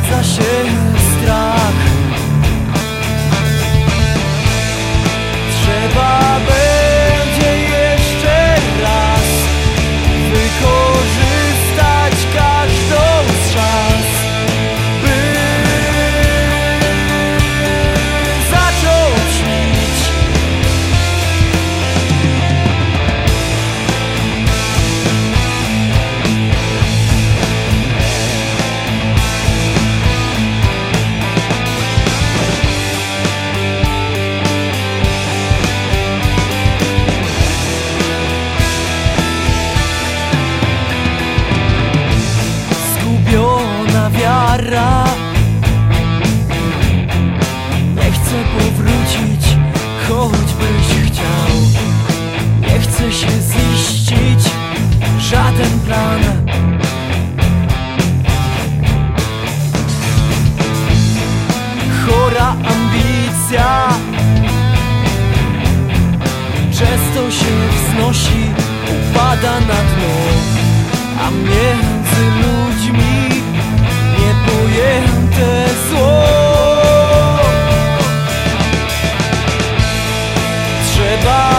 zgadza się spada na dno A między ludźmi niepojęte zło. Trzeba